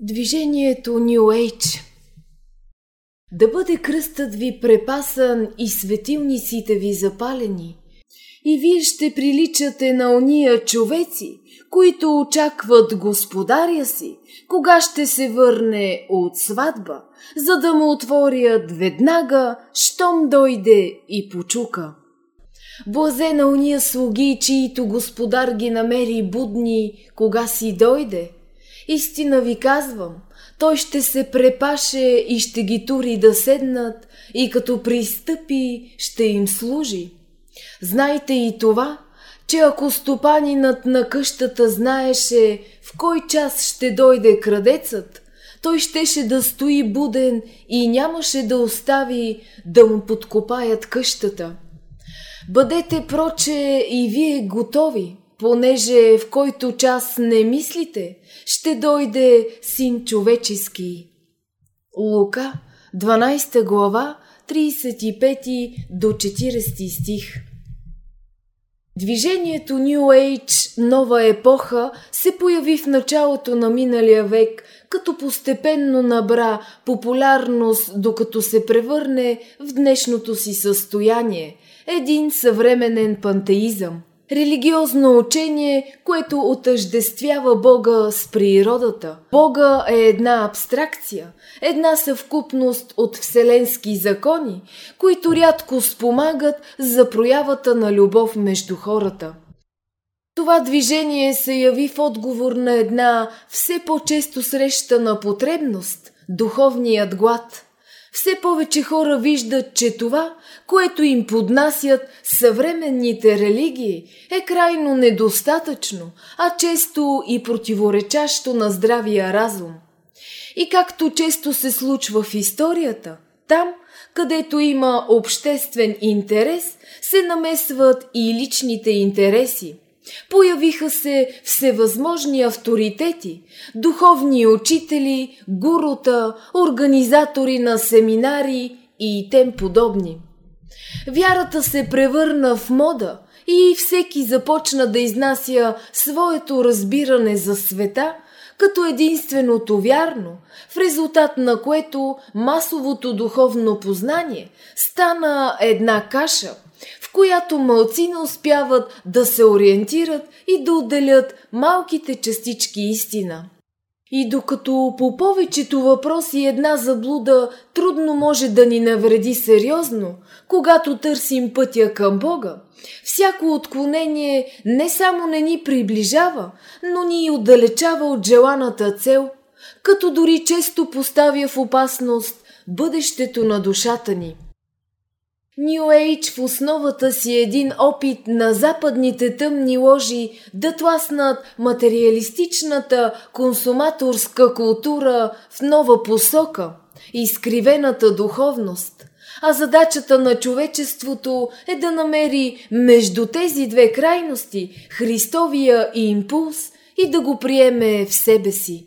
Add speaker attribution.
Speaker 1: Движението New Age Да бъде кръстът ви препасан и светилниците ви запалени. И вие ще приличате на ония човеци, които очакват господаря си, кога ще се върне от сватба, за да му отворят веднага, щом дойде и почука. Блазе на уния слуги, чието господар ги намери будни, кога си дойде – Истина ви казвам, той ще се препаше и ще ги тури да седнат и като пристъпи ще им служи. Знайте и това, че ако стопанинът на къщата знаеше в кой час ще дойде крадецът, той щеше да стои буден и нямаше да остави да му подкопаят къщата. Бъдете проче и вие готови, понеже в който час не мислите, ще дойде син човечески. Лука, 12 глава, 35 до 40 стих. Движението New Age, нова епоха, се появи в началото на миналия век, като постепенно набра популярност, докато се превърне в днешното си състояние – един съвременен пантеизъм – религиозно учение, което отъждествява Бога с природата. Бога е една абстракция, една съвкупност от вселенски закони, които рядко спомагат за проявата на любов между хората. Това движение се яви в отговор на една все по-често срещана потребност – духовният глад – все повече хора виждат, че това, което им поднасят съвременните религии, е крайно недостатъчно, а често и противоречащо на здравия разум. И както често се случва в историята, там, където има обществен интерес, се намесват и личните интереси – Появиха се всевъзможни авторитети, духовни учители, гурута, организатори на семинари и тем подобни. Вярата се превърна в мода и всеки започна да изнася своето разбиране за света като единственото вярно, в резултат на което масовото духовно познание стана една каша – която мълцина успяват да се ориентират и да отделят малките частички истина. И докато по повечето въпроси една заблуда трудно може да ни навреди сериозно, когато търсим пътя към Бога, всяко отклонение не само не ни приближава, но ни отдалечава от желаната цел, като дори често поставя в опасност бъдещето на душата ни – New Age в основата си е един опит на западните тъмни ложи да тласнат материалистичната консуматорска култура в нова посока, изкривената духовност. А задачата на човечеството е да намери между тези две крайности Христовия импулс и да го приеме в себе си.